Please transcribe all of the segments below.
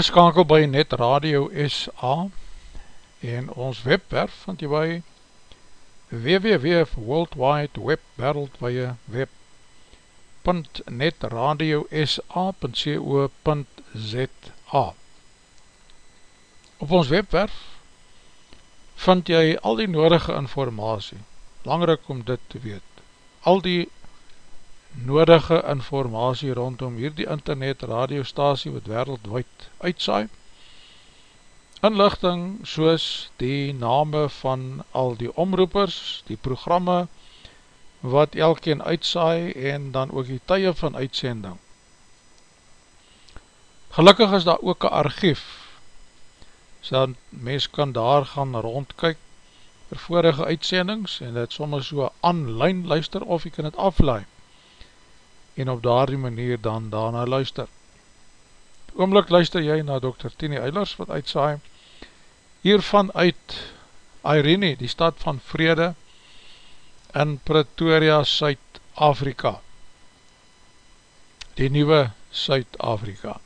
is dan geskakel by Net Radio SA en ons webwerf vind jy by www.worldwideweb.netradiosa.co.za Op ons webwerf vind jy al die nodige informatie, langrik om dit te weet, al die nodige informatie rondom hierdie internet radiostasie wat wereldwijd uitsaai. Inlichting soos die name van al die omroepers, die programme wat elkeen uitsaai en dan ook die tye van uitsending. Gelukkig is daar ook een archief, so mens kan daar gaan rondkyk vir vorige uitsendings en dit soms so online luister of jy kan het aflaai en op daardie manier dan daarna luister. Oomlik luister jy na Dr. Tini Eilers wat uitsaai hiervan uit Irene, die stad van Vrede in Pretoria, Suid-Afrika. Die nieuwe Suid-Afrika.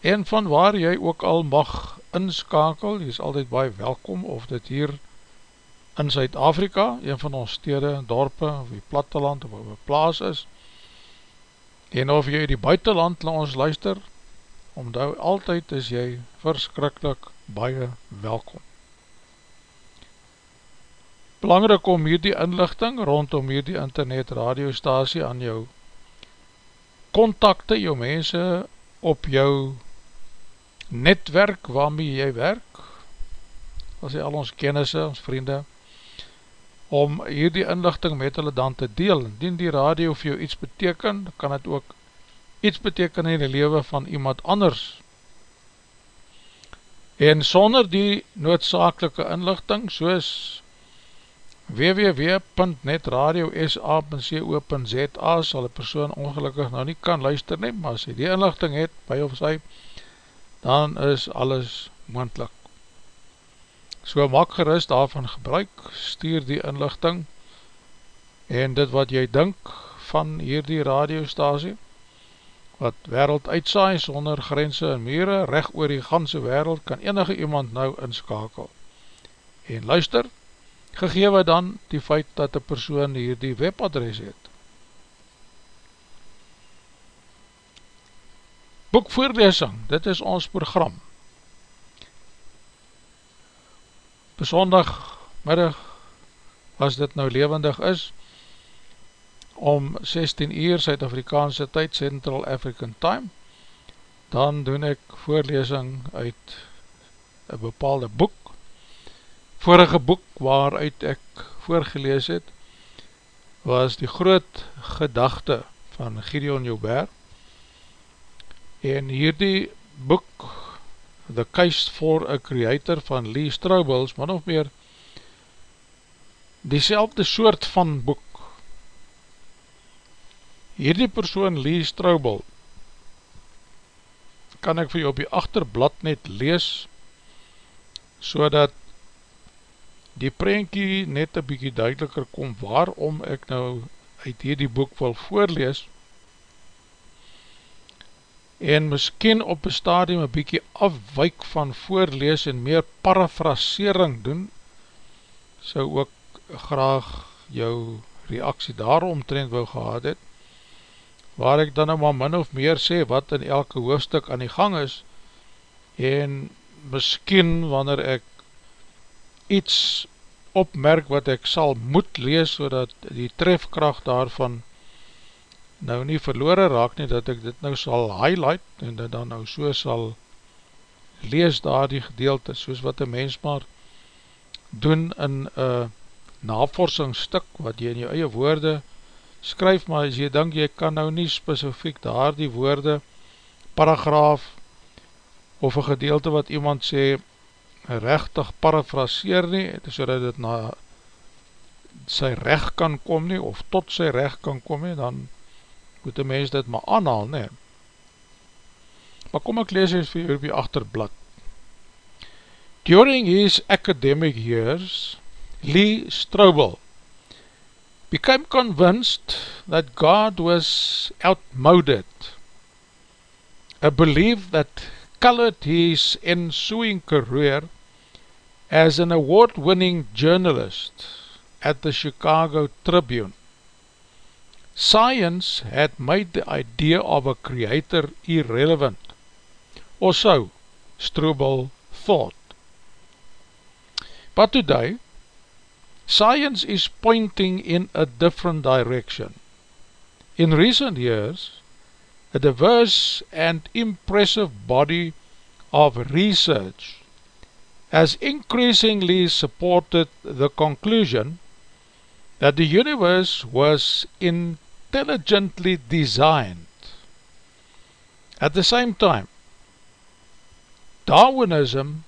En van waar jy ook al mag inskakel, jy is altyd baie welkom of dit hier in Suid-Afrika, een van ons stede, dorpe, of die platteland, of op plaas is, en of jy die buitenland na ons luister, omdat altyd is jy verskrikkelijk baie welkom. Belangrijk om hierdie inlichting rondom hierdie internet radiostasie aan jou contacte, jou mense op jou netwerk waarmee jy werk, as jy al ons kennisse, ons vriende, om hierdie inlichting met hulle dan te deel. Indien die radio vir jou iets beteken, kan het ook iets beteken in die leven van iemand anders. En sonder die noodzakelike inlichting, soos www.netradiosa.co.za sal die persoon ongelukkig nou nie kan luister neem, maar as hy die inlichting het, by of sy, dan is alles moendlik. So maak gerust daarvan gebruik, stuur die inlichting en dit wat jy dink van hierdie radiostasie, wat wereld uitsaai sonder grense en mure, recht oor die ganse wereld, kan enige iemand nou inskakel. En luister, gegewe dan die feit dat die persoon hierdie webadres het. Boekvoorlesing, dit is ons program. Besondag middag as dit nou levendig is om 16 uur Suid-Afrikaanse tyd Central African Time. Dan doen ek voorlesing uit een bepaalde boek. Vorige boek waaruit ek voorgelees het was die groot gedachte van Gideon Joubert. En hierdie boek The Case for a Creator van Lee Strobel is min of meer die soort van boek. Hierdie persoon Lee Strobel kan ek vir jou op die achterblad net lees so dat die prentjie net een bykie duideliker kom waarom ek nou uit hierdie boek wil voorlees en miskien op een stadium een bykie afwyk van voorlees en meer parafrasering doen, sou ook graag jou reaksie daaromtrend wou gehad het, waar ek dan nou maar min of meer sê wat in elke hoofdstuk aan die gang is, en miskien wanneer ek iets opmerk wat ek sal moet lees, so die trefkracht daarvan nou nie verloore raak nie, dat ek dit nou sal highlight en dit dan nou so sal lees daar die gedeelte, soos wat een mens maar doen in een navorsingstuk wat jy in jou eie woorde skryf, maar as jy denk jy kan nou nie specifiek daar die woorde, paragraaf of een gedeelte wat iemand sê rechtig parafraseer nie, so dat dit na sy recht kan kom nie, of tot sy recht kan kom nie, dan moet die mens dit maar aanhaal, nee. Maar kom ek lees eens vir jou op die achterblad. During his academic years, Lee Strobel became convinced that God was outmoded a belief that colored his ensuing career as an award-winning journalist at the Chicago Tribune. Science had made the idea of a creator irrelevant, or so Strobel thought. But today, science is pointing in a different direction. In recent years, a diverse and impressive body of research has increasingly supported the conclusion that the universe was intelligently designed. At the same time, Darwinism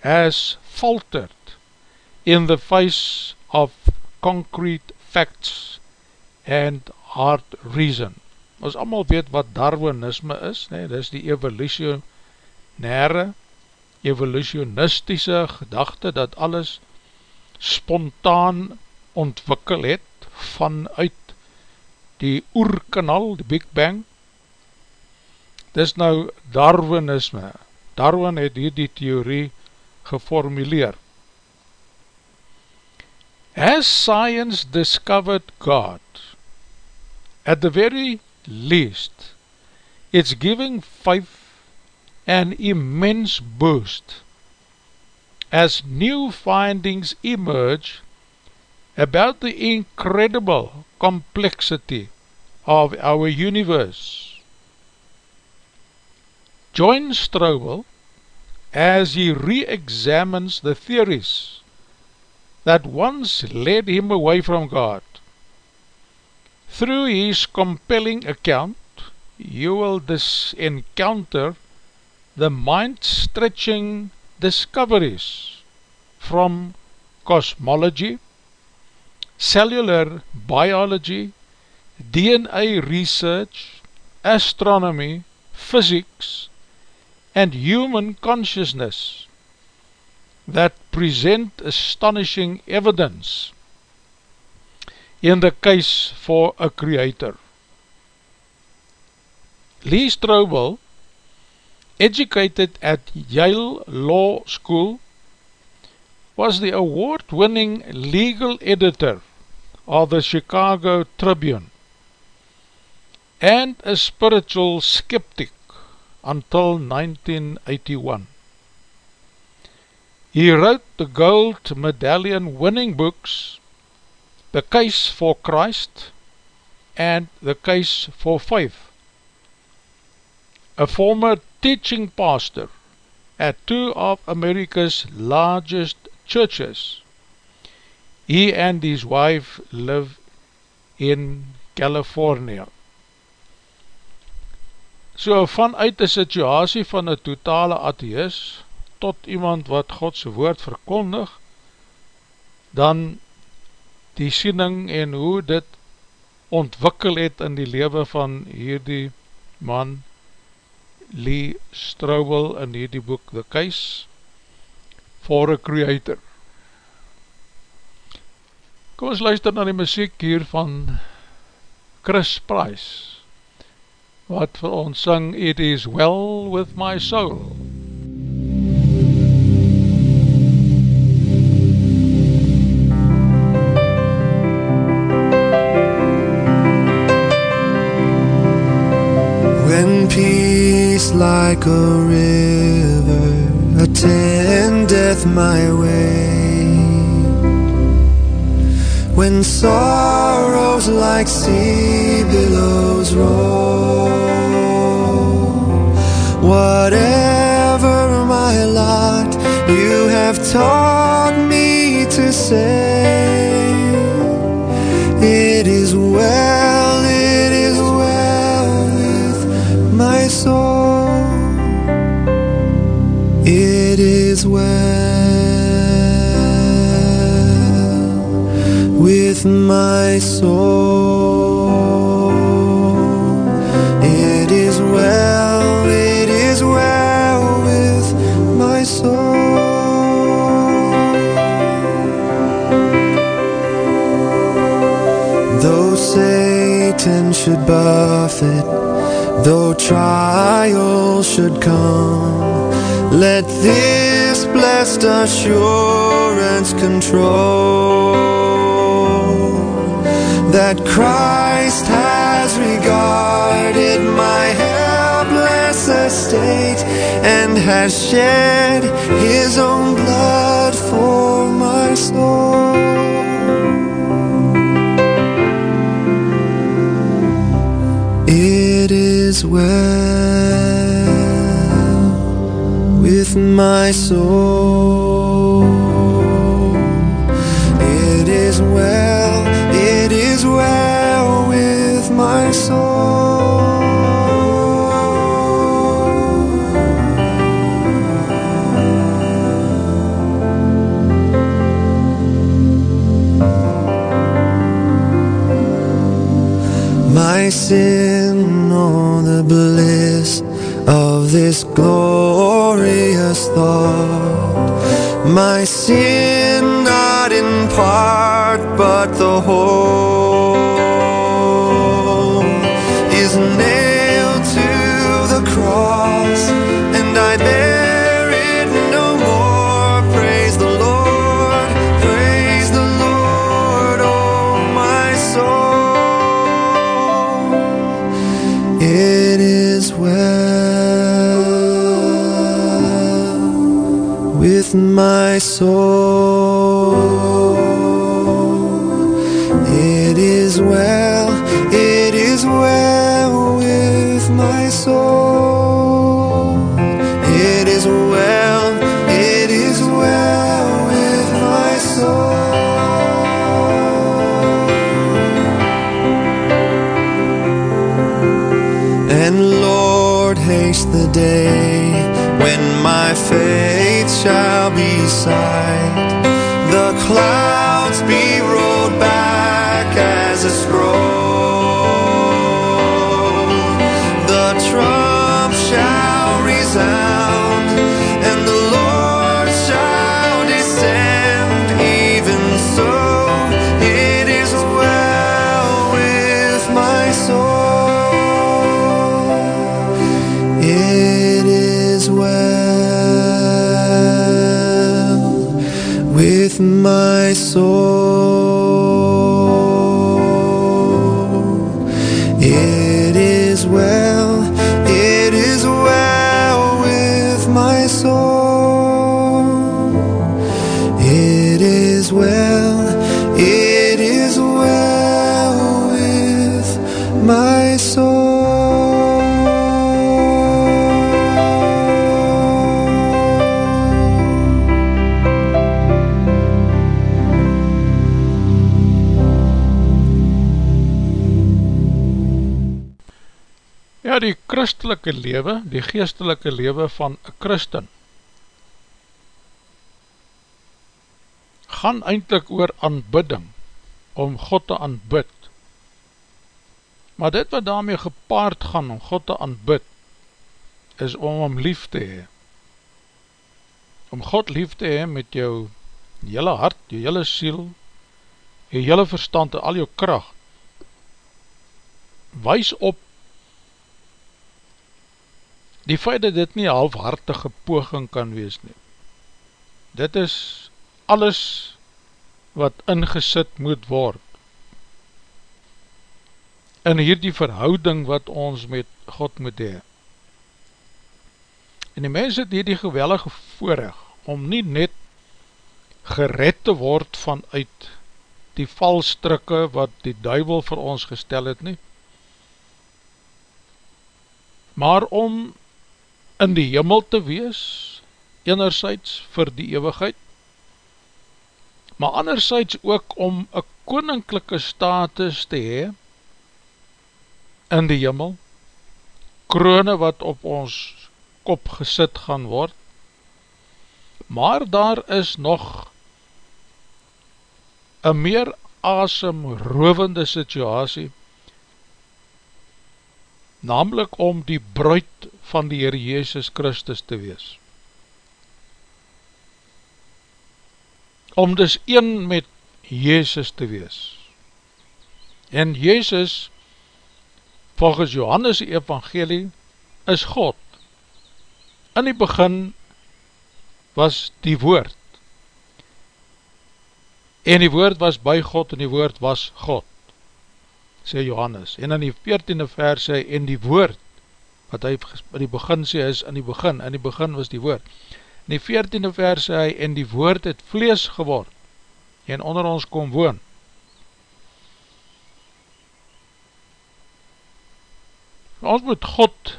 has faltered in the face of concrete facts and hard reason. Ons allemaal weet wat Darwinisme is, nee, dit is die evolutionaire, evolutionistische gedachte dat alles spontaan ontwikkel het vanuit die oerkanal, die Big Bang. Dis nou Darwinisme. Darwin het hier die theorie geformuleer. Has science discovered God? At the very least, it's giving faith an immense boost as new findings emerge about the incredible complexity of our universe. Join Strobel as he re-examines the theories that once led him away from God. Through his compelling account, you will dis encounter the mind-stretching discoveries from cosmology, cellular biology, DNA research, astronomy, physics, and human consciousness that present astonishing evidence in the case for a creator. Lee Strobel, educated at Yale Law School, was the award-winning legal editor of the Chicago Tribune and a spiritual skeptic until 1981. He wrote the gold medallion winning books The Case for Christ and The Case for Faith. A former teaching pastor at two of America's largest churches. He and his wife live in California. So vanuit die situasie van een totale atheist tot iemand wat Godse woord verkondig, dan die siening en hoe dit ontwikkel het in die leven van hierdie man Lee Strobel in hierdie boek The Case for a Creator. Kom ons luister na die muziek hier van Chris Price wat vir ons sing It is well with my soul. When peace like a river attendeth my way when sorrows like sea billows roll. Whatever my lot, you have taught me to say, It is well, it is well with my soul. Well. with my soul. It is well, it is well with my soul. Though Satan should buffet Though trials should come, let this blessed assurance control that Christ has regarded my helpless estate and has shed his own blood for my soul. It is well my soul. It is well, it is well with my soul. My sin, oh, the bliss of this glorious thought. My sin, not in part, but the whole, is with my soul. It is well, it is well with my soul. It is well, it is well with my soul. And Lord, haste the day shall be sight. The clouds my soul. Christelike lewe, die geestelike lewe van een christen, gaan eindelijk oor aanbidding, om God te aanbid. Maar dit wat daarmee gepaard gaan om God te aanbid, is om hom lief te hee. Om God lief te hee met jou jylle hart, jou jylle siel, jou jylle verstand en al jou kracht. Wees op die feit dat dit nie halfhartige poging kan wees nie. Dit is alles wat ingesit moet word in hierdie verhouding wat ons met God moet hee. En die mens het hierdie gewellige voorrecht om nie net gered te word vanuit die valstrikke wat die duivel vir ons gestel het nie, maar om in die jimmel te wees, enerzijds vir die eeuwigheid, maar anderzijds ook om een koninklijke status te hee, in die jimmel, kroone wat op ons kop gesit gaan word, maar daar is nog een meer asemrovende situasie, namelijk om die bruid van die Heer Jezus Christus te wees. Om dus een met Jezus te wees. En Jezus volgens Johannes evangelie, is God. In die begin was die woord. En die woord was by God en die woord was God, sê Johannes. En in die 14e vers sê, en die woord, wat hy in die begin sê is, in die begin, in die begin was die woord. In die 14e vers sê hy, en die woord het vlees geword, en onder ons kom woon. Ons moet God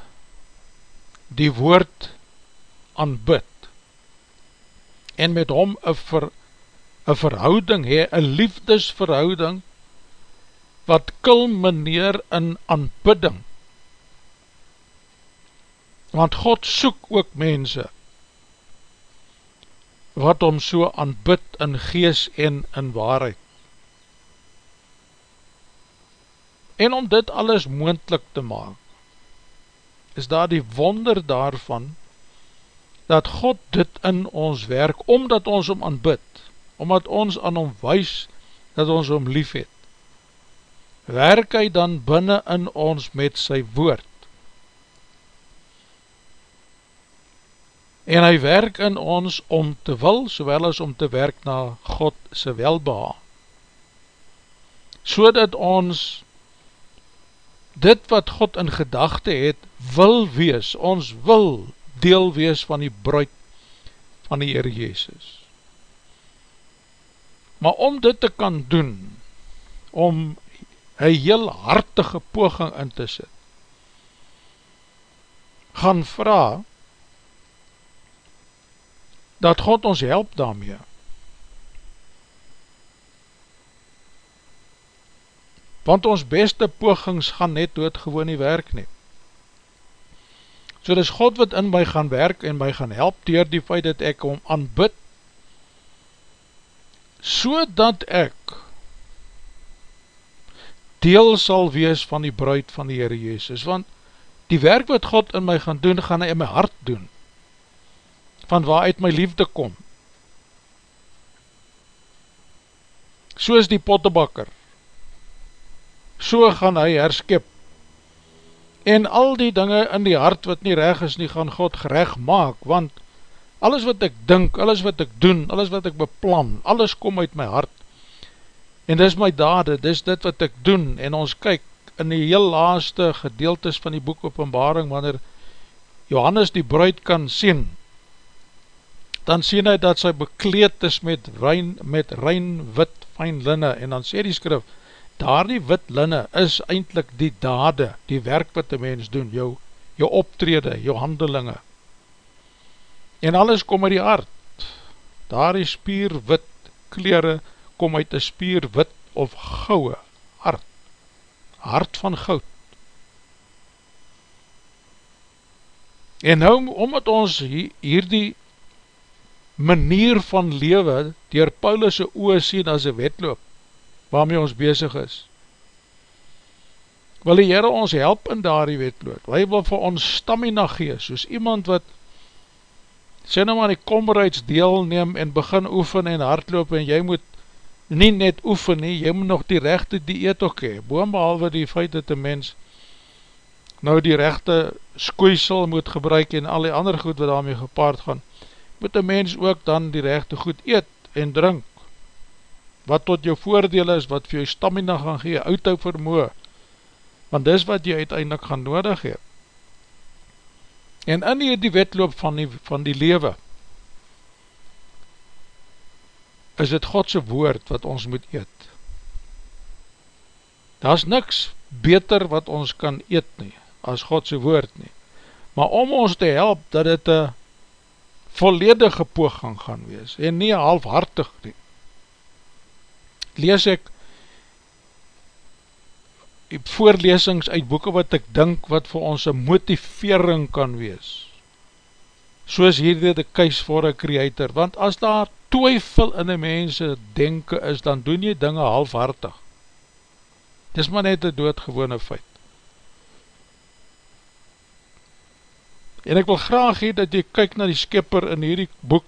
die woord aanbid en met hom een, ver, een verhouding hee, een liefdesverhouding wat kulmineer in aanbidding. Want God soek ook mense wat hom so aanbid in gees en in waarheid. En om dit alles moendlik te maak, is daar die wonder daarvan, dat God dit in ons werk, omdat ons om aanbid, omdat ons aan hom wees, dat ons om lief het, werk hy dan binnen in ons met sy woord. En hy werk in ons om te wil, sowel as om te werk na God sy welbeha. So dat ons dit wat God in gedachte het, wil wees, ons wil deel wees van die bruid van die Heer Jezus. Maar om dit te kan doen, om een heel hartige poging in te sit, gaan vraag, dat God ons help daarmee, want ons beste pogings gaan net doodgewoon nie werk nie. So dis God wat in my gaan werk en my gaan help dier die feit dat ek om aanbid, so dat ek deel sal wees van die bruid van die Heere Jezus, want die werk wat God in my gaan doen, gaan hy in my hart doen, van waar uit my liefde kom. So is die pottebakker, so gaan hy herskip. En al die dinge in die hart wat nie reg is nie, gaan God gerecht maak, want alles wat ek dink, alles wat ek doen, alles wat ek beplan, alles kom uit my hart. En dis my dade, dis dit wat ek doen, en ons kyk in die heel laaste gedeeltes van die boek openbaring, wanneer Johannes die bruid kan sien, dan sien hy dat sy bekleed is met rein, met rein wit fijn linne, en dan sê die skrif, daar die wit linne is eindelijk die dade, die werk wat die mens doen, jou, jou optrede, jou handelinge. En alles kom uit die hart. Daar die spier wit kleren kom uit die spier wit of gouwe hart. Hart van goud. En nou, omdat ons hier die manier van lewe dier Paulus' oor sien as een wetloop, waarmee ons bezig is. Wil die Heere ons help in daar die wetlood, hy wil vir ons stamina gees, soos iemand wat sê nou maar die komreids deel neem en begin oefen en hardloop en jy moet nie net oefen nie, jy moet nog die rechte dieet ook hee, boom behalwe die feit dat die mens nou die rechte skoeisel moet gebruik en al die ander goed wat daarmee gepaard gaan, moet die mens ook dan die rechte goed eet en drink, wat tot jou voordeel is, wat vir jou stamina gaan gee, uithou vermoe, want dis wat jy uiteindelik gaan nodig hee. En in hier die wetloop van die, van die lewe, is het Godse woord wat ons moet eet. Daar is niks beter wat ons kan eet nie, as Godse woord nie. Maar om ons te help, dat het een volledige poging gaan wees, en nie halfhartig nie, lees ek voorlesings uit boeken wat ek dink wat vir ons een motivering kan wees. Soos hierdie de kuis voor een creator, want as daar twyfel in die mense denken is, dan doen jy dinge halfhartig. Dis maar net een doodgewone feit. En ek wil graag hee dat jy kyk na die skipper in hierdie boek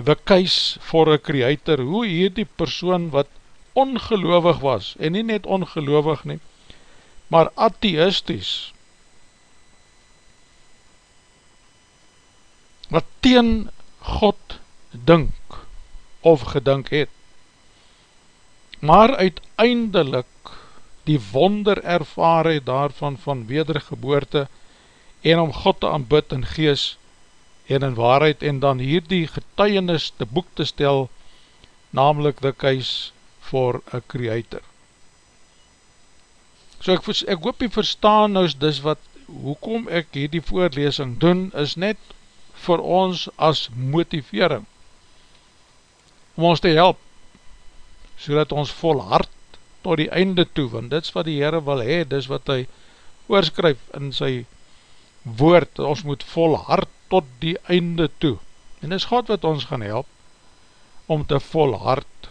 the case for a creator, hoe hier die persoon wat ongeloofig was, en nie net ongeloofig nie, maar atheisties, wat teen God dink of gedink het, maar uiteindelik die wonder ervaar het daarvan van wedergeboorte en om God te aanbid in gees en in waarheid en dan hier die getuienis te boek te stel, namelijk the case for a creator. So ek, ek hoop jy verstaan nou dis wat, hoekom ek hierdie voorlesing doen, is net vir ons as motivering, om ons te help, so dat ons vol hart tot die einde toe, want dit is wat die Heere wil hee, dit is wat hy oorskryf in sy woord, ons moet vol hart tot die einde toe, en dit is God wat ons gaan help, om te vol hart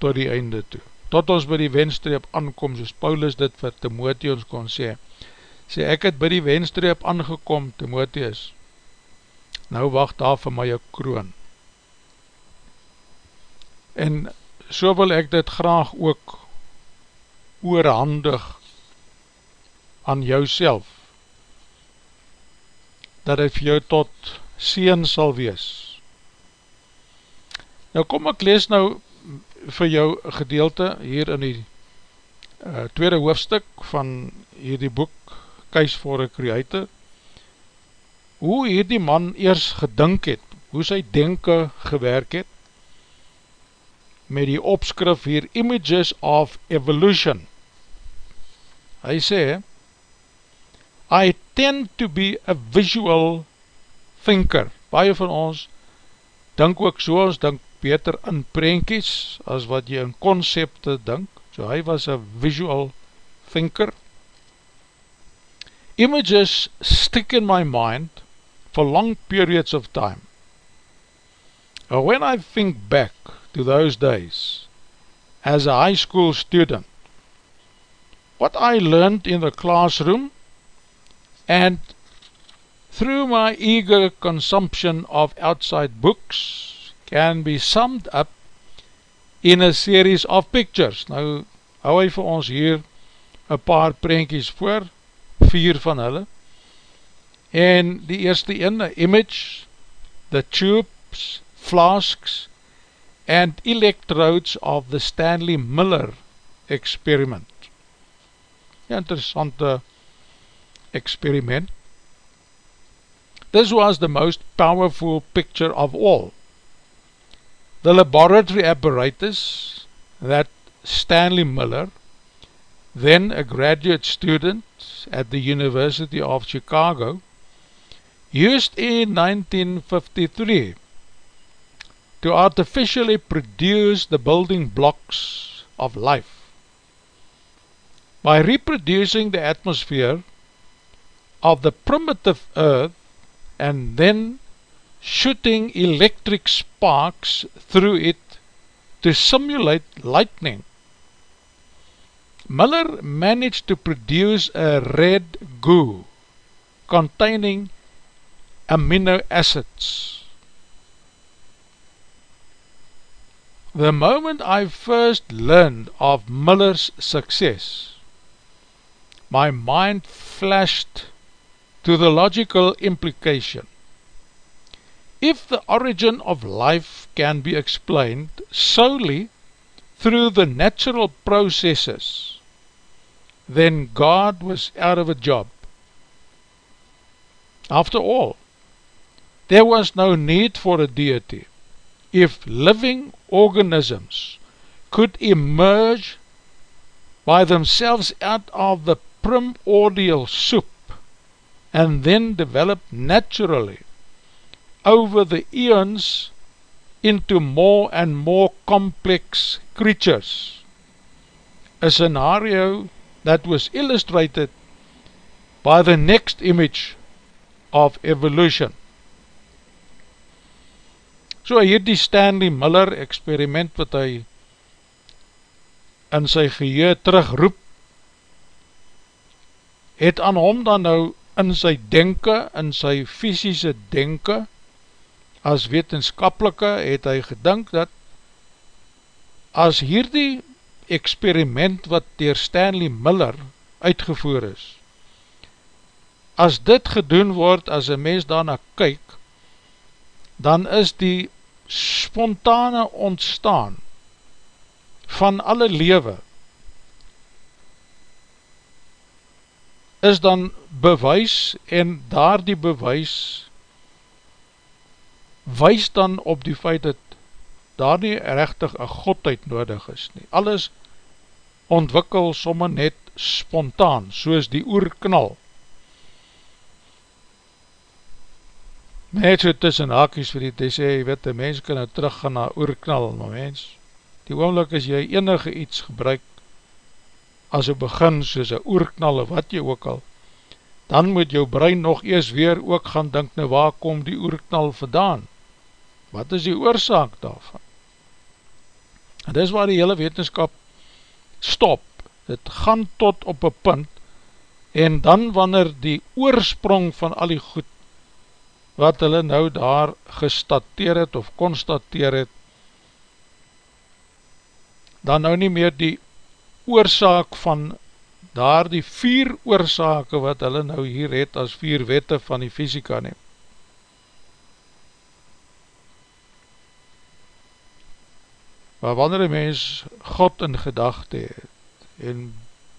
tot die einde toe, tot ons by die wenstreep aankom, soos Paulus dit vir Timotheus kon sê, sê ek het by die wenstreep aangekom, Timotheus, nou wacht daar vir my een kroon, en so wil ek dit graag ook oorhandig aan jou self, dat hy vir jou tot seen sal wees. Nou kom ek lees nou vir jou gedeelte hier in die uh, tweede hoofdstuk van hierdie boek, Kuis voor een Creator, hoe hierdie man eers gedink het, hoe sy denke gewerk het, met die opskrif hier, Images of Evolution, Hy sê, I tend to be a visual thinker. Baie van ons dink ook so, ons dink beter in prentjies as wat jy in concepte dink. So hy was a visual thinker. Images stick in my mind for long periods of time. When I think back to those days as a high school student, what I learned in the classroom and through my eager consumption of outside books can be summed up in a series of pictures. Nou, hou hy vir ons hier een paar prentjies voor, vier van hulle. En die eerste een, image, the tubes, flasks and electrodes of the Stanley Miller experiment interessante experiment. This was the most powerful picture of all. The laboratory apparatus that Stanley Miller, then a graduate student at the University of Chicago, used in 1953 to artificially produce the building blocks of life by reproducing the atmosphere of the primitive earth and then shooting electric sparks through it to simulate lightning. Miller managed to produce a red goo containing amino acids. The moment I first learned of Miller's success, my mind flashed to the logical implication. If the origin of life can be explained solely through the natural processes, then God was out of a job. After all, there was no need for a deity if living organisms could emerge by themselves out of the primordial soup and then develop naturally over the eons into more and more complex creatures. A scenario that was illustrated by the next image of evolution. So hier die Stanley Miller experiment wat hy in sy geheer terugroep het aan hom dan nou in sy denke, in sy fysische denke, as wetenskapelike het hy gedink dat as hierdie experiment wat dier Stanley Miller uitgevoer is. As dit gedoen word, as een mens daarna kyk, dan is die spontane ontstaan van alle lewe, is dan bewys en daar die bewys wys dan op die feit dat daar nie rechtig een godheid nodig is nie. Alles ontwikkel somme net spontaan, soos die oerknal. Net so tussen hakies vir die te sê, jy weet, die mens kan nou terug gaan na oerknal, maar mens, die oomlik as jy enige iets gebruik, as een begin soos een oerknal of wat jy ook al, dan moet jou brein nog eers weer ook gaan dink, nou waar kom die oerknal vandaan? Wat is die oorzaak daarvan? En dis waar die hele wetenskap stop, het gaan tot op een punt, en dan wanneer die oorsprong van al die goed, wat hulle nou daar gestateer het of constateer het, dan nou nie meer die oorzaak van daar die vier oorzake wat hulle nou hier het as vier wette van die fysika neem. Maar wanneer een mens God in gedachte het en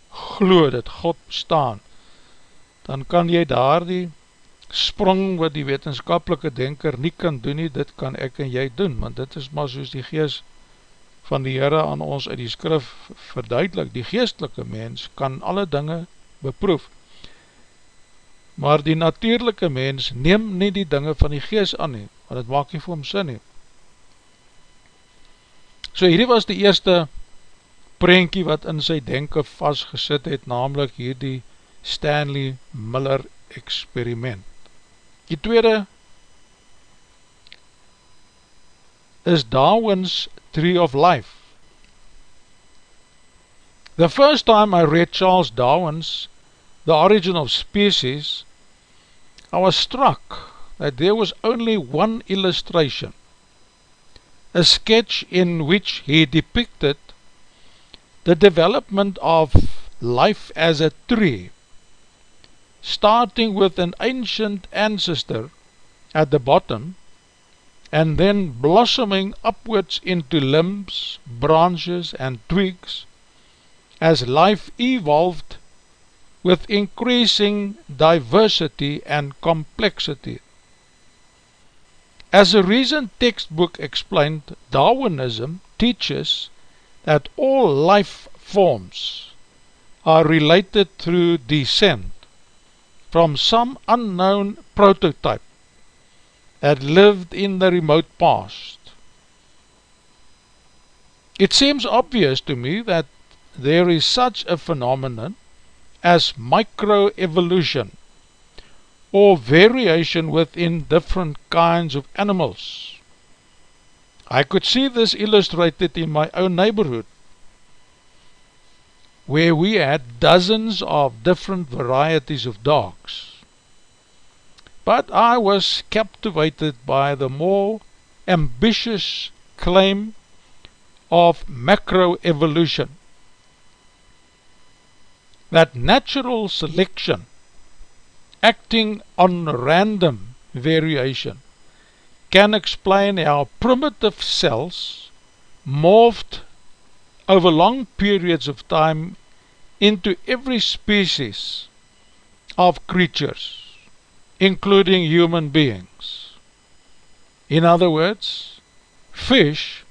glo dat God bestaan, dan kan jy daar die sprong wat die wetenskapelike denker nie kan doen nie, dit kan ek en jy doen, want dit is maar soos die geest van die Heere aan ons uit die skrif verduidelik, die geestelike mens kan alle dinge beproef, maar die natuurlijke mens neem nie die dinge van die geest aan nie, want het maak nie vir hom sin nie. So hierdie was die eerste prentjie wat in sy denken vastgesit het, namelijk hier die Stanley Miller experiment. Die tweede is Darwin's Tree of Life. The first time I read Charles Darwin's The Origin of Species, I was struck that there was only one illustration, a sketch in which he depicted the development of life as a tree, starting with an ancient ancestor at the bottom and then blossoming upwards into limbs, branches and twigs as life evolved with increasing diversity and complexity. As a recent textbook explained, Darwinism teaches that all life forms are related through descent from some unknown prototype that lived in the remote past. It seems obvious to me that there is such a phenomenon as microevolution or variation within different kinds of animals. I could see this illustrated in my own neighborhood where we had dozens of different varieties of dogs. But I was captivated by the more ambitious claim of macroevolution, that natural selection acting on random variation can explain how primitive cells morphed over long periods of time into every species of creatures including human beings. In other words, fish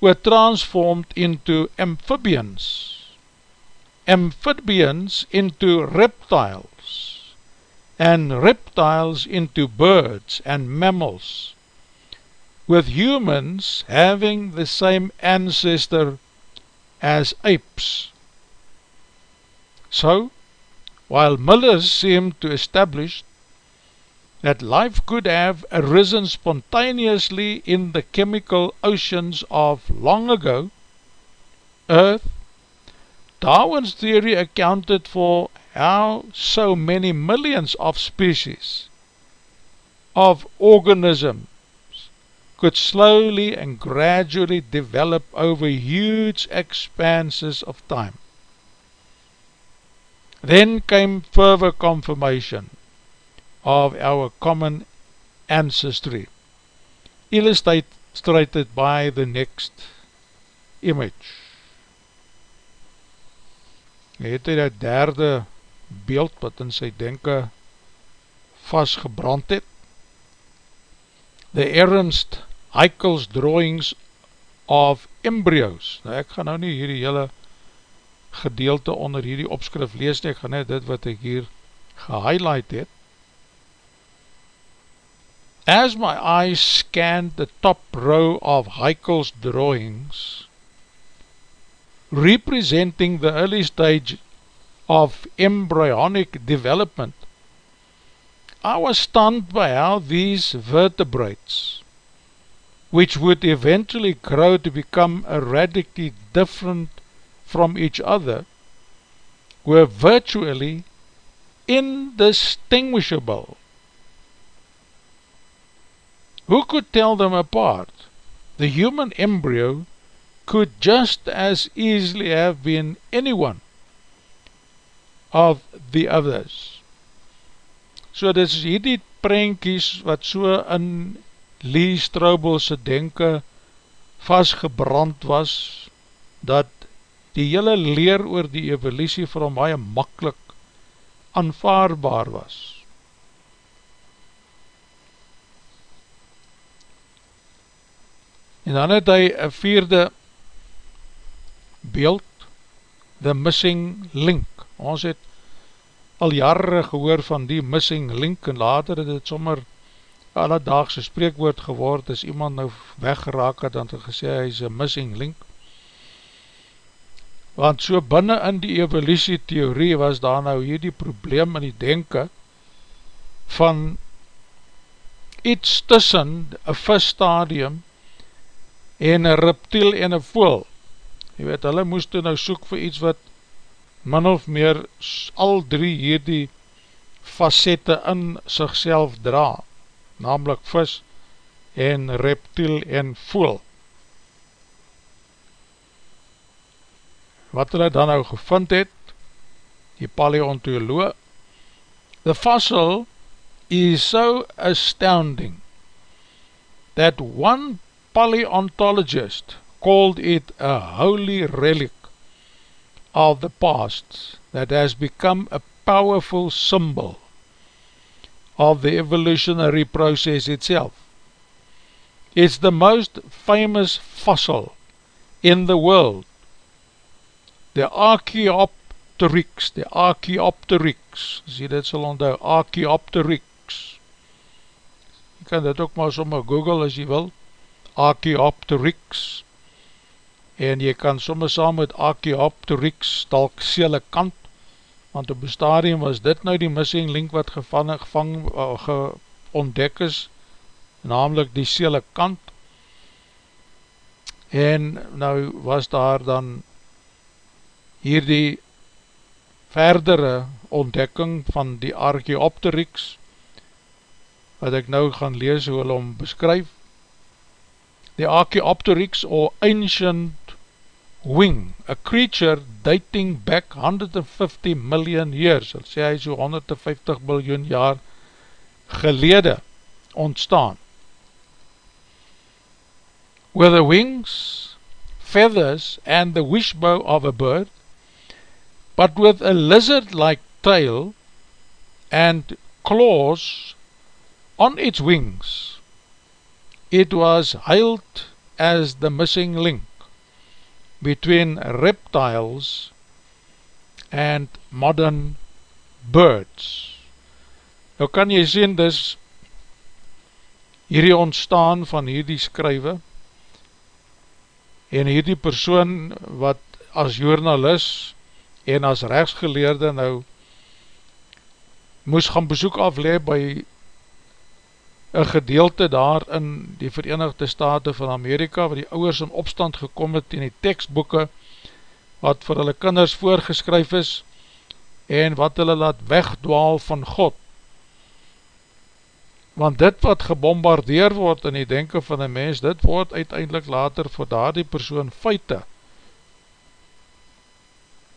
were transformed into amphibians, amphibians into reptiles, and reptiles into birds and mammals, with humans having the same ancestor as apes. So, while Miller seemed to establish that life could have arisen spontaneously in the chemical oceans of long ago, Earth, Darwin's theory accounted for how so many millions of species of organisms could slowly and gradually develop over huge expanses of time. Then came further confirmation of our common ancestry, illustrated by the next image. Het hy die derde beeld wat in sy denke vastgebrand het. The Ernst Haeckel's drawings of embryos. Nou ek gaan nou nie hierdie hele gedeelte onder hierdie opskrif lees nie, ek gaan net dit wat ek hier gehighlight het. As my eyes scanned the top row of Haeckel's drawings, representing the early stage of embryonic development, Was stunned by how these vertebrates, which would eventually grow to become a radically different from each other were virtually indistinguishable. Who could tell them apart? The human embryo could just as easily have been anyone of the others. So dit is hierdie prentjies wat so in Lee Strobel se denke vastgebrand was, dat die hele leer oor die evolutie vir hom baie makkelijk aanvaarbaar was. En dan het hy een vierde beeld, the missing link. Ons het al jare gehoor van die missing link en later het het sommer alledaagse spreekwoord geword. As iemand nou weggeraak het dan het gesê hy is a missing link. Want so binnen in die evolutie theorie was daar nou hier die probleem in die denken van iets tussen een vis stadium en een reptiel en een voel jy weet, hulle moest nou soek vir iets wat min of meer al drie hier die facette in sigself dra namelijk vis en reptiel en voel wat hulle dan nou gevind het, die paleontoloog, the fossil is so astounding that one paleontologist called it a holy relic of the past that has become a powerful symbol of the evolutionary process itself. It's the most famous fossil in the world. Die Archaeopteryx, die Archaeopteryx, as jy dit sal onthou, Archaeopteryx, jy kan dit ook maar sommer google as jy wil, Archaeopteryx, en jy kan sommer saam met Archaeopteryx talk sele kant, want op stadium was dit nou die missing link wat gevang, gevang uh, ge ontdek is, namelijk die sele kant, en nou was daar dan hierdie verdere ontdekking van die Archaeopteryx wat ek nou gaan lees hoe hulle om beskryf. Die Archaeopteryx or Ancient Wing a creature dating back 150 million years hulle sê hy so 150 biljoen jaar gelede ontstaan with the wings feathers and the wishbow of a bird but with a lizard-like tail and claws on its wings. It was hailed as the missing link between reptiles and modern birds. Nou kan jy sien dis hierdie ontstaan van hierdie skrywe en hierdie persoon wat as journalist en as rechtsgeleerde nou moes gaan bezoek aflee by een gedeelte daar in die Verenigde Staten van Amerika waar die ouwers in opstand gekom het in die tekstboeken wat vir hulle kinders voorgeskryf is en wat hulle laat wegdwaal van God want dit wat gebombardeer word in die denken van die mens, dit word uiteindelik later vir daar die persoon feite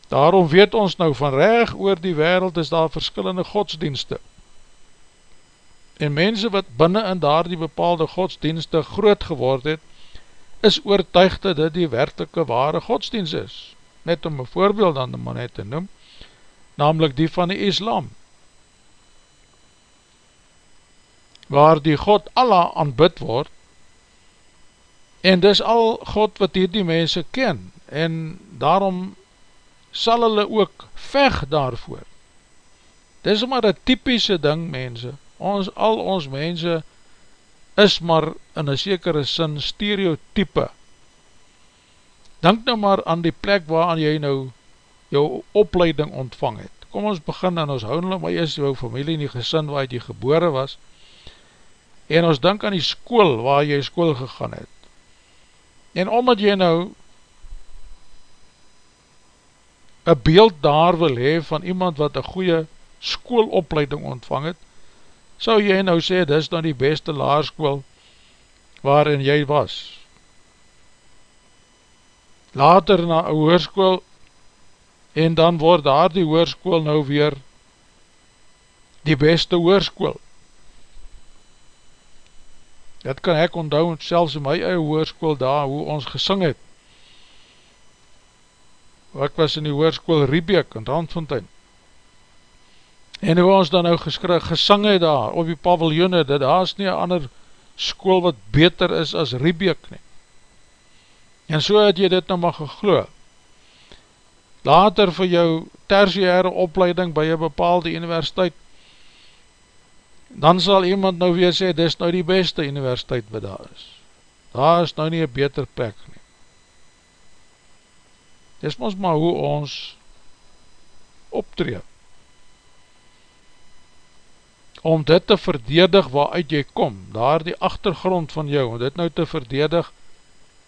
Daarom weet ons nou van reg oor die wereld is daar verskillende godsdienste. En mense wat binnen in daar die bepaalde godsdienste groot geword het, is oortuig dat dit die werkelike ware godsdienst is. Net om een voorbeeld aan die man net te noem, namelijk die van die islam. Waar die God Allah aanbid word, en dis al God wat hier die mense ken, en daarom sal hulle ook veg daarvoor. Dit is maar een typische ding, mense. Ons, al ons mense is maar in een sekere sin stereotype. Denk nou maar aan die plek waar jy nou jou opleiding ontvang het. Kom ons begin en ons hou nou maar eers jou familie in die gesin waar jy gebore was. En ons denk aan die school waar jy school gegaan het. En omdat jy nou een beeld daar wil hee van iemand wat een goeie schoolopleiding ontvang het, sou jy nou sê, dis dan die beste laarskool waarin jy was. Later na een hoerskool, en dan word daar die hoerskool nou weer die beste hoerskool. Dit kan ek onthou, selfs in my eie hoerskool daar, hoe ons gesing het, ek was in die hoorskoel Riebeek in Randfontein en hoe ons dan nou geskryf, gesang het daar op die paviljoene, dat daar is nie een ander school wat beter is as Riebeek nie. En so het jy dit nou maar geglo. Later vir jou tertiaire opleiding by een bepaalde universiteit dan sal iemand nou weer sê, dit is nou die beste universiteit wat daar is. Daar is nou nie een beter plek nie. Dis ons maar hoe ons optree. Om dit te verdedig waaruit jy kom, daar die achtergrond van jou, om dit nou te verdedig,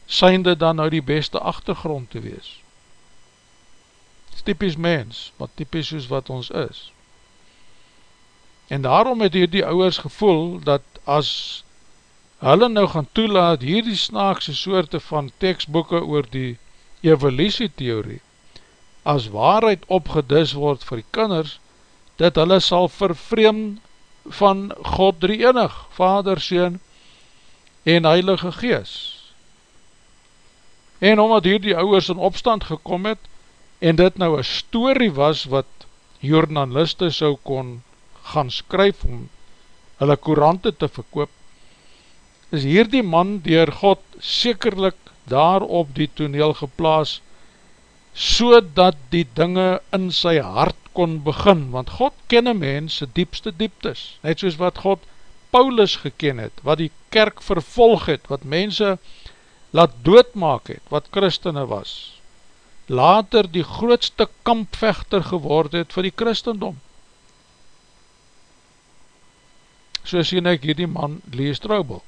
synde dan nou die beste achtergrond te wees. Dis typisch mens, wat typisch soos wat ons is. En daarom het hier die ouwers gevoel, dat as hulle nou gaan toelaat, hier die snaakse soorte van tekstboeken oor die evolutietheorie as waarheid opgedis word vir die kinders, dat hulle sal vervreem van God drie enig, Vader, Seen en Heilige Gees. En omdat hier die ouwers in opstand gekom het, en dit nou een story was wat journaliste so kon gaan skryf om hulle korante te verkoop, is hier die man dier God sekerlik daar op die toneel geplaas, so dat die dinge in sy hart kon begin, want God ken een mens sy diepste dieptes, net soos wat God Paulus geken het, wat die kerk vervolg het, wat mense laat doodmaak het, wat christene was, later die grootste kampvechter geword het vir die christendom. So sien ek hier die man Lees Traubel,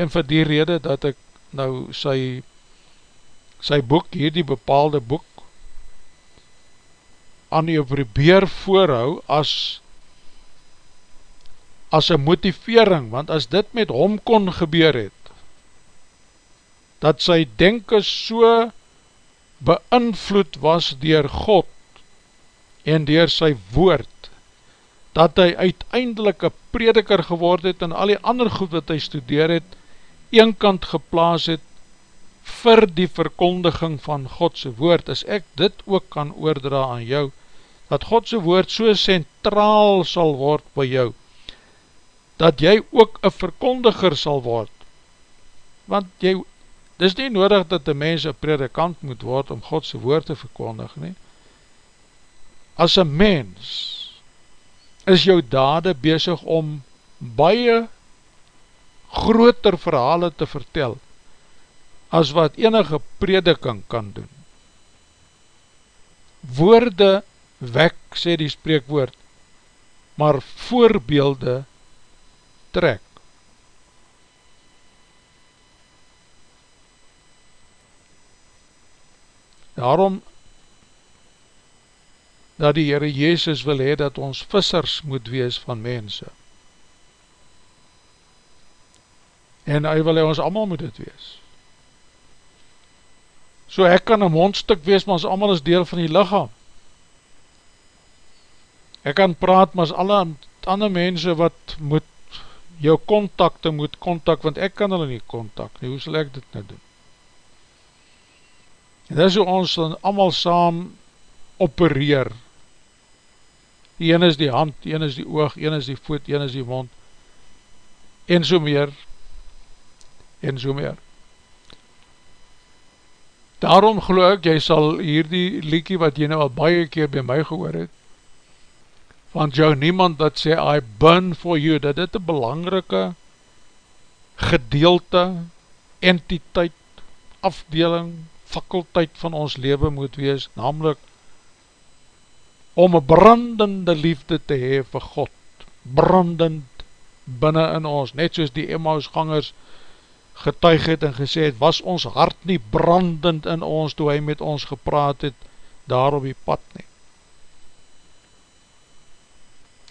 en vir die rede dat ek nou sy sy boek, hier die bepaalde boek aan die probeer voorhou as as een motivering, want as dit met hom kon gebeur het, dat sy denke so beïnvloed was dier God en dier sy woord, dat hy uiteindelik een prediker geword het en al die ander goed wat hy studeer het, een kant geplaas het vir die verkondiging van Godse woord, as ek dit ook kan oordra aan jou, dat Godse woord so centraal sal word by jou, dat jy ook een verkondiger sal word, want jy, dit is nie nodig dat die mens een predikant moet word om Godse woord te verkondig nie, as een mens is jou dade bezig om baie groter verhale te vertel as wat enige prediking kan doen. Woorde wek, sê die spreekwoord, maar voorbeelde trek. Daarom dat die Heere Jezus wil hee dat ons vissers moet wees van mense. en hy wil hy ons allemaal moet het wees. So ek kan een mondstuk wees, maar as allemaal is deel van die lichaam. Ek kan praat, maar as alle ander mense wat moet jou contacte moet contact, want ek kan hulle nie contact nie, hoe sal ek dit nou doen? En dis hoe ons dan allemaal saam opereer. Die ene is die hand, die ene is die oog, die ene is die voet, die ene is die mond, en so meer, en so meer. Daarom geloof ek, jy sal hier die liekie wat jy nou al baie keer by my gehoor het, van jou niemand dat sê, I burn for you, dat dit een belangrike gedeelte, entiteit, afdeling, fakulteit van ons leven moet wees, namelijk om een brandende liefde te hee vir God, brandend binnen in ons, net soos die Emmausgangers getuig het en gesê het, was ons hart nie brandend in ons, toe hy met ons gepraat het, daar op die pad nie.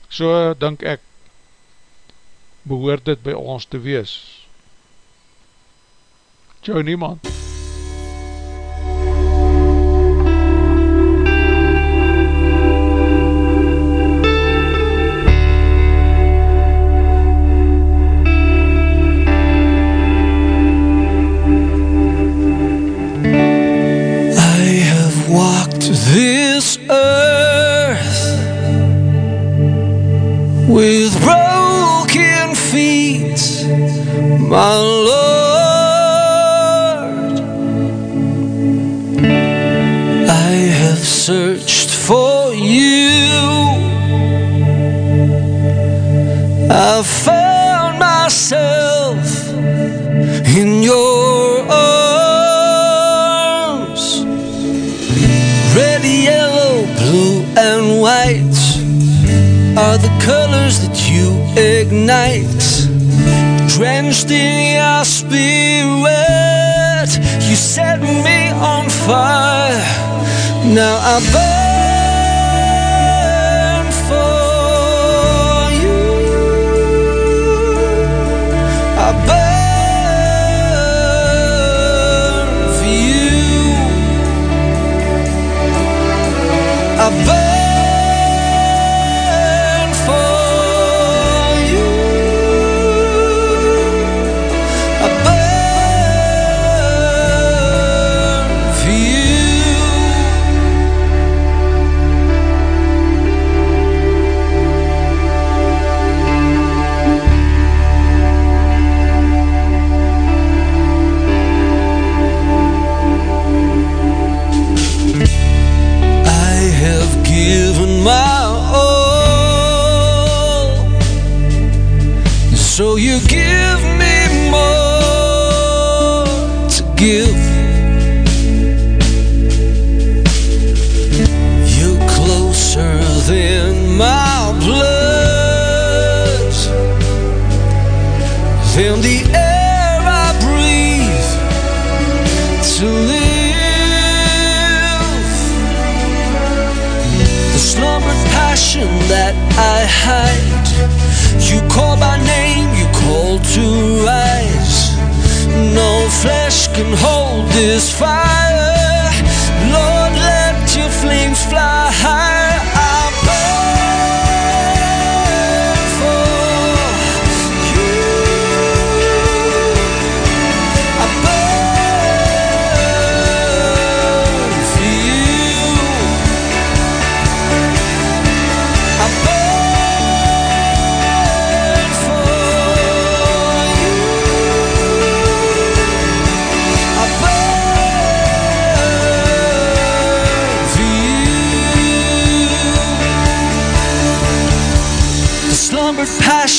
So, denk ek, behoort dit by ons te wees. Tjou niemand. give me more to give. You're closer than my blood, than the air I breathe to live. The slumbered passion that I hide, you call my. can hold this fire.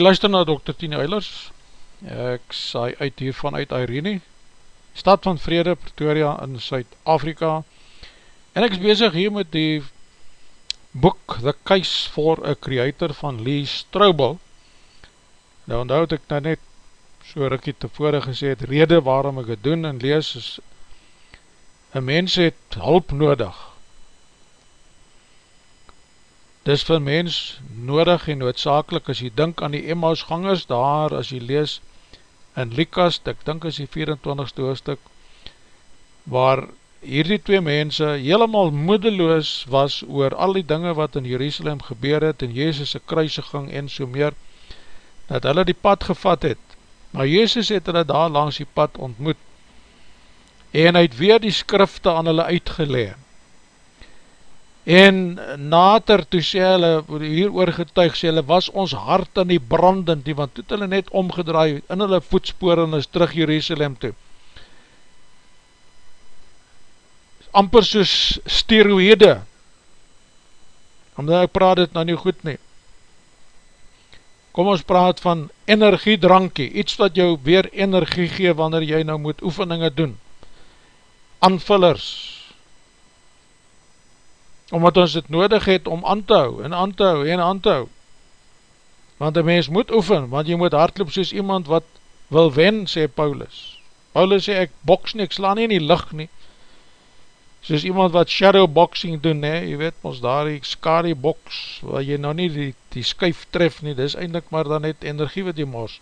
Hy luister na Dr. Tine Eilers Ek saai uit hier vanuit Irene Stad van Vrede, Pretoria in Suid-Afrika En ek is bezig hier met die boek The Case for a Creator van Lee Straubel Nou onthoud ek nou net so rikkie tevore gesê het Rede waarom ek het doen en lees is Een mens het hulp nodig Dis vir mens nodig en noodzakelik as jy dink aan die Emmaus gangers daar as jy lees in Likas, ek dink as die 24ste hoofdstuk waar hierdie twee mense helemaal moedeloos was oor al die dinge wat in Jerusalem gebeur het en Jezus' kruisiging en so meer dat hulle die pad gevat het. Maar Jezus het hulle daar langs die pad ontmoet en hy het weer die skrifte aan hulle uitgeleid en nater toe sê hulle, hier oorgetuig sê hulle, was ons hart in die brandend, die, want toe het hulle net omgedraai in hulle voetspoor en is terug Jerusalem toe. Amper soos steroïde, omdat ek praat het nou nie goed nie. Kom ons praat van energiedrankie, iets wat jou weer energie gee wanneer jy nou moet oefeninge doen. Anvullers, omdat ons het nodig het om aan te hou, en aan te hou, en aan te hou. Want een mens moet oefen, want jy moet hardloop soos iemand wat wil wen, sê Paulus. Paulus sê, ek boks nie, ek sla nie in die licht nie. Soos iemand wat shadow boxing doen, nee, jy weet, ons daar die skari box, waar jy nou nie die, die skuif tref nie, dis eindelijk maar dan net energie wat jy mors.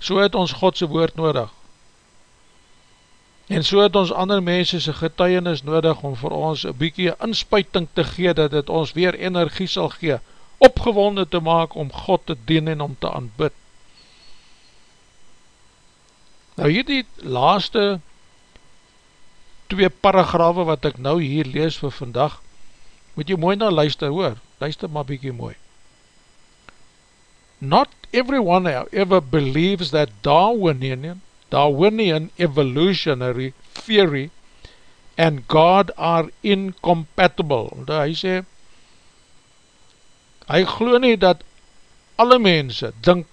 So het ons Godse woord nodig. En so het ons ander mense sy getuienis nodig om vir ons een bykie inspuiting te gee, dat het ons weer energie sal gee, opgewonde te maak om God te dien en om te aanbid. Nou hier die laaste twee paragrafe wat ek nou hier lees vir vandag, moet jy mooi na luister hoor, luister maar bykie mooi. Not everyone ever believes that Darwinian Darwinian evolutionary theory and God are incompatible. Dat hy sê, hy glo nie dat alle mense dink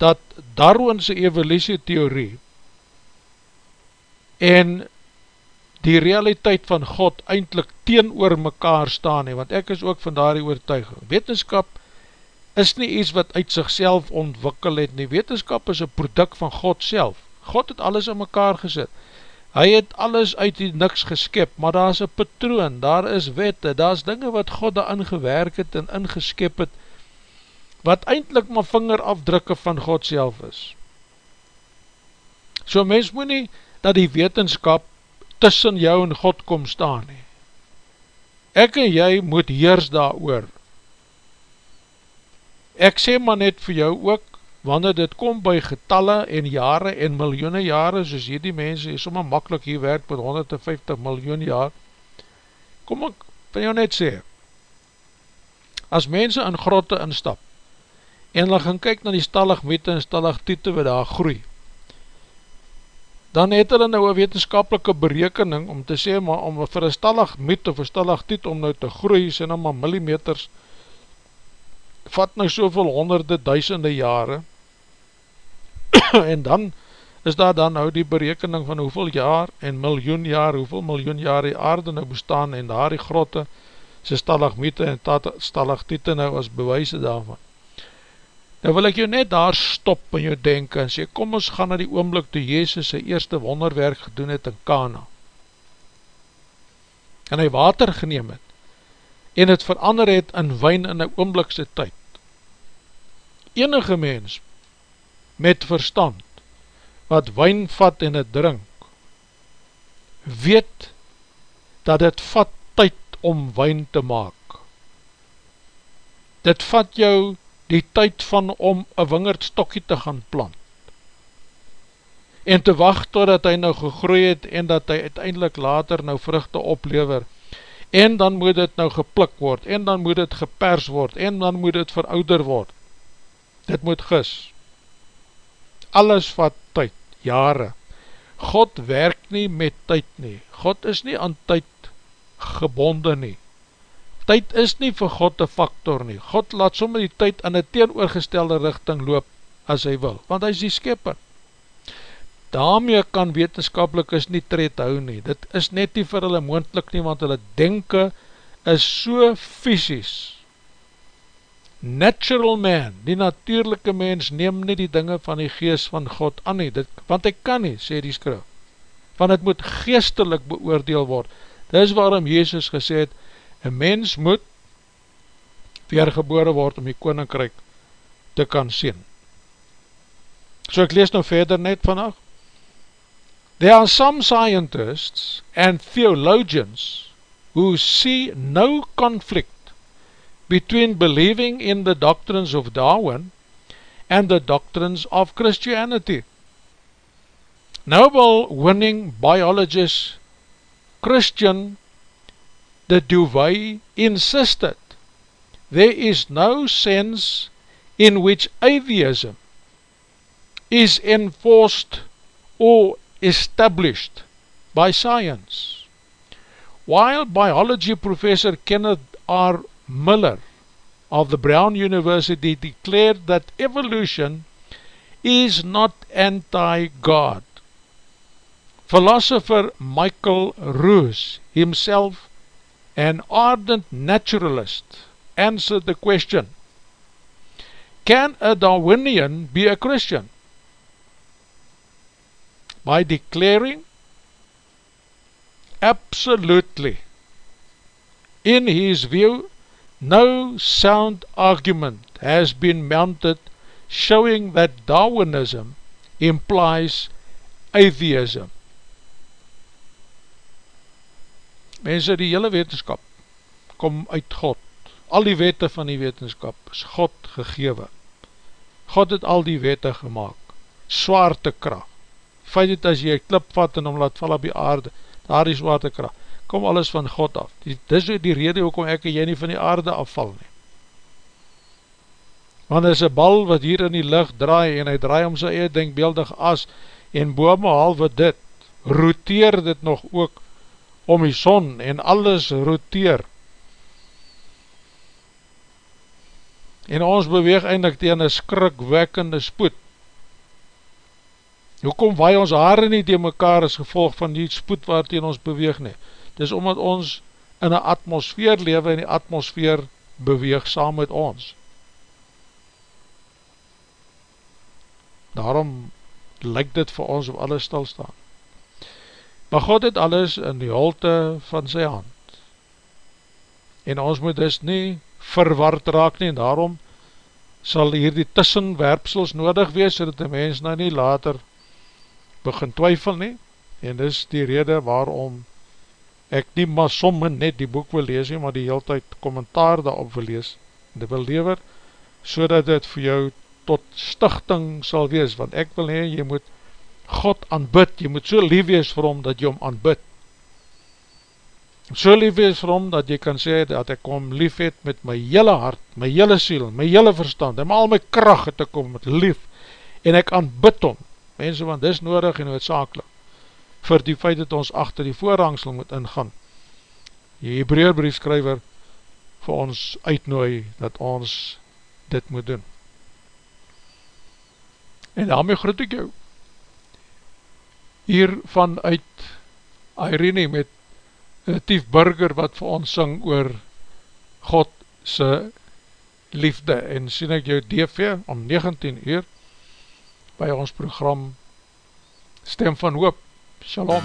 dat Darwinse evolutietheorie en die realiteit van God eindelijk teen oor mekaar staan nie, want ek is ook van daar die oortuiging. Wetenskap is nie iets wat uit sigself ontwikkel het nie. Wetenskap is een product van God self. God het alles in mekaar gezet. Hy het alles uit die niks geskip, maar daar is een patroon, daar is wette, daar is dinge wat God daarin gewerk het en ingeskip het, wat eindelijk maar vingerafdrukke van God self is. So mens moet nie dat die wetenskap tussen jou en God kom staan nie. Ek en jy moet heers daar oor, Ek sê maar net vir jou ook, wanneer dit kom by getalle en jare en miljoene jare, soos hierdie mense, is sommer makkelijk hier werk met 150 miljoen jaar, kom ek vir jou net sê, as mense in grotte instap, en hulle gaan kyk na die stalligmete en stalligtiete wat daar groei, dan het hulle nou een wetenskapelike berekening om te sê, maar om vir een stalligmiet of een stalligtiet om nou te groei, sê nou maar millimeters, vat nou soveel honderde duisende jare en dan is daar dan nou die berekening van hoeveel jaar en miljoen jaar, hoeveel miljoen jaar die aarde nou bestaan en daar die grotte sy stalagmiete en stalagtiete nou as bewijse daarvan. Nou wil ek jou net daar stop in jou denken en sê, kom ons gaan na die oomblik toe Jezus sy eerste wonderwerk gedoen het in Kana. En hy water geneem het, en het verander het in wijn in die oomblikse tyd. Enige mens met verstand, wat wijn vat en het drink, weet dat het vat tyd om wijn te maak. Dit vat jou die tyd van om een wingerdstokkie te gaan plant en te wacht totdat hy nou gegroei het en dat hy uiteindelik later nou vruchte oplever en dan moet het nou geplik word en dan moet het gepers word en dan moet het verouder word. Dit moet gis. Alles vat tyd, jare. God werk nie met tyd nie. God is nie aan tyd gebonden nie. Tyd is nie vir God een factor nie. God laat somme die tyd in die teenoorgestelde richting loop as hy wil, want hy is die skepper. Daarmee kan wetenskapelik is nie tred hou nie. Dit is net nie vir hulle moendlik nie, want hulle denken is so fysisk. Natural man, die natuurlijke mens, neem nie die dinge van die geest van God aan nie, dit, want hy kan nie, sê die skrif, want het moet geestelik beoordeel word. Dit is waarom Jezus gesê het, Een mens moet weergebore word om die koninkryk te kan sien. So ek lees nou verder net vannacht. There are some scientists and theologians who see no conflict between believing in the doctrines of Darwin and the doctrines of Christianity. Nobel winning biologist Christian the Duvay insisted there is no sense in which atheism is enforced or established by science. While biology professor Kenneth R. Miller of the Brown University declared that evolution is not anti-God. Philosopher Michael Roos himself an ardent naturalist answered the question, Can a Darwinian be a Christian? By declaring, Absolutely. In his view, no sound argument has been mounted showing that Darwinism implies atheism. Mense, die hele wetenskap kom uit God. Al die wette van die wetenskap is God gegewe. God het al die wette gemaakt. Zwaartekracht. Feit het as jy klip vat en om laat val op die aarde, daar die zwaartekracht, kom alles van God af. Die, dis die rede hoekom ek en jy nie van die aarde afval nie. Want is een bal wat hier in die lucht draai en hy draai om sy eie denkbeeldig as en bome halwe dit, roteer dit nog ook om die son en alles roteer. En ons beweeg eindelijk tegen een skrikwekkende spoed. Hoekom waai ons haare nie tegen mekaar as gevolg van die spoed waar tegen ons beweeg nie? Dis omdat ons in een atmosfeer lewe en die atmosfeer beweeg saam met ons. Daarom lyk dit vir ons op alles stilstaan. Maar God het alles in die holte van sy hand. En ons moet dus nie verward raak nie, en daarom sal hier die tussenwerpsels nodig wees, so dat die mens nou nie later begin twyfel nie, en dis die rede waarom ek nie maar somme net die boek wil lees nie, maar die heel tyd kommentaar daarop wil lees, en dit wil lever, so dat dit vir jou tot stichting sal wees, want ek wil nie, jy moet God aanbid, jy moet so lief wees vir hom dat jy hom aanbid. So lief wees vir hom dat jy kan sê dat ek hom lief het met my hele hart, my hele siel, my hele verstand, en al my kracht het ek hom met lief, en ek aanbid hom. Mense, want dis nodig en noodzakelijk, vir die feit dat ons achter die voorhangsel moet ingaan. Die Hebreerbriefskryver vir ons uitnooi dat ons dit moet doen. En daarmee groet ek jou hier vanuit Irene met Tief Burger wat vir ons syng oor God se liefde en sien ek jou DV om 19 uur by ons program Stem van Hoop. Shalom.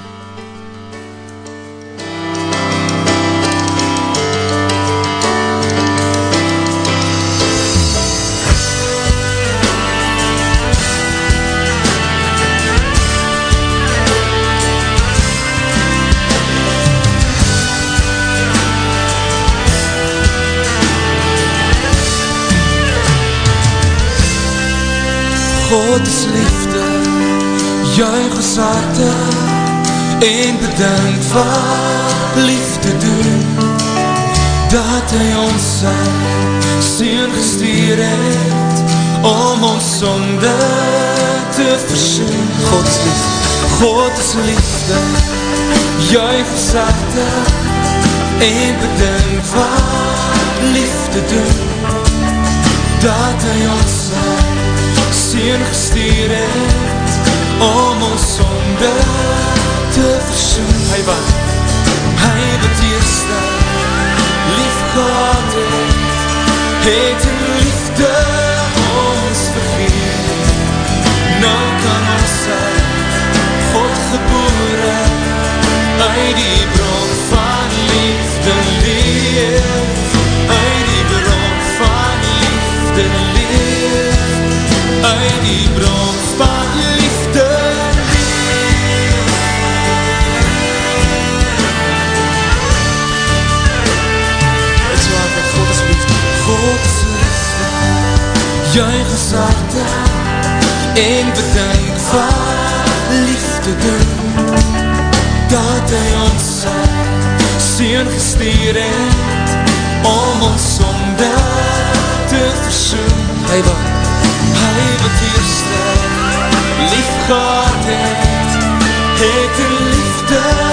God is ons harte en bedank wat liefde doen, dat hy ons sy sien gestuur het, om ons sonde te versoen. God is liefde, God is liefde, juig harte en bedank wat liefde doen, dat hy ons sy Seen gestuur het om ons sonde te versoen. Hy wat, hy wat eerste lief gehad het, het in liefde ons vergeet. Nou kan ons uit God geboore uit die bron van liefde leef, uit die bron van liefde leef uit die bron Juig ons harte En bedank van liefde doen. Dat hy ons Seen gestuur het Om ons sonde te versoen. Hy wat hy wat eerste lief gehad het, het in liefde